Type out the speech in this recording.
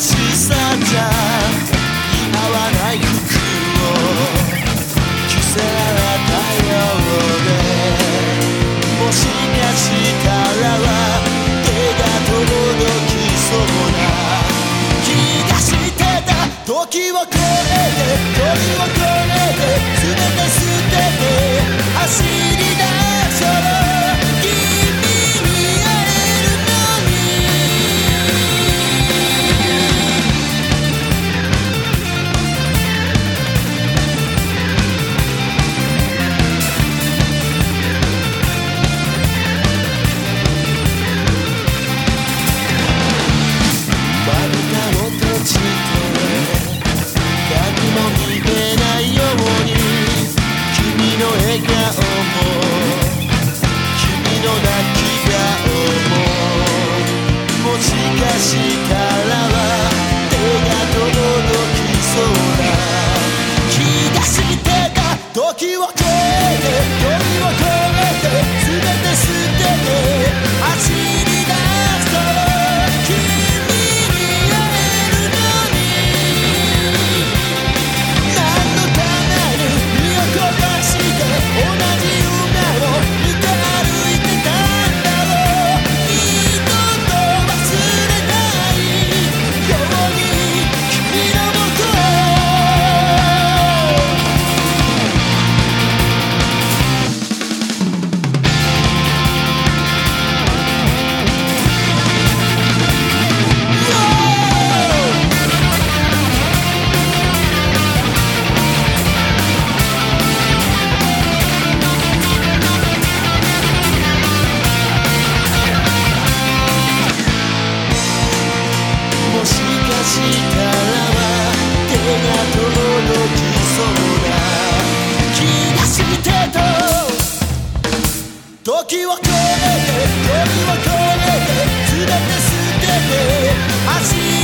しさじゃ合わない服を着せられたようでもしかしたらは手が届きそうな気がしてた時を超えて時を超えて全て捨てて走り出そうもしかしたらは手が届きそうな気がしてた。時を経て時は越えて時はこえて全て捨てて。走り